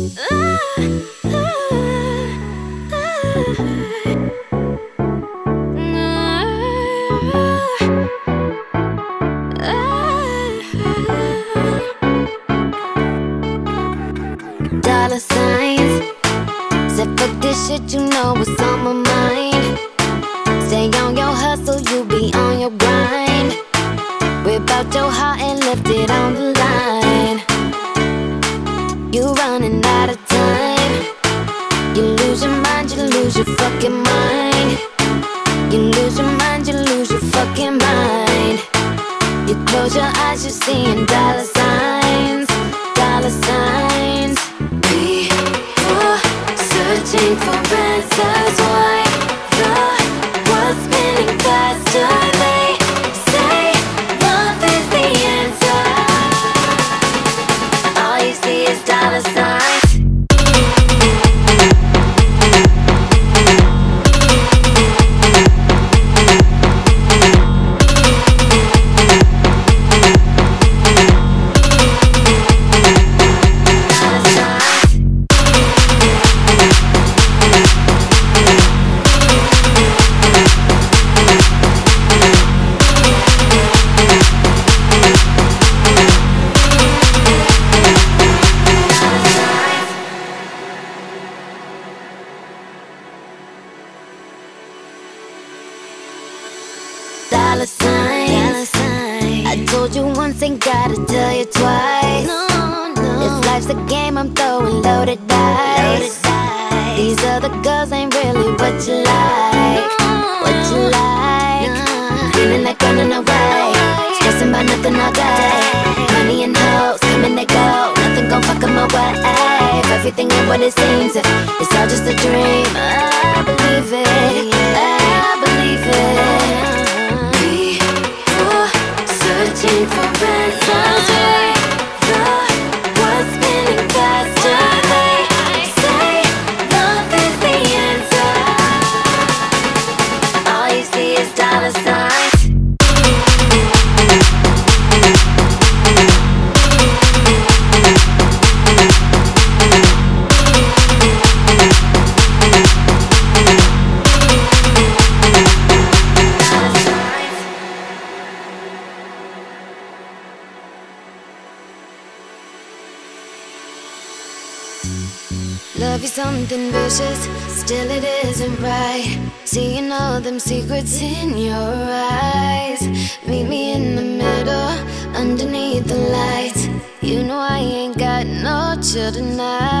Dollar signs. Said fuck this shit, you know what's on my mind. You're seeing dollar Dollar signs. Dollar signs. I told you once, ain't gotta tell you twice. No, no. This life's a game, I'm throwing loaded dice. Loaded dice. These other girls ain't really what you like. What you like. Feeling like running away. Stressing about nothing all day. Money and hoes, come and they go. Nothing gon' fuck fuck 'em away. Everything ain't what it seems, it's all just a dream. Uh. For Love you something vicious, still it isn't right. Seeing all them secrets in your eyes. Meet me in the middle, underneath the lights. You know I ain't got no chill tonight.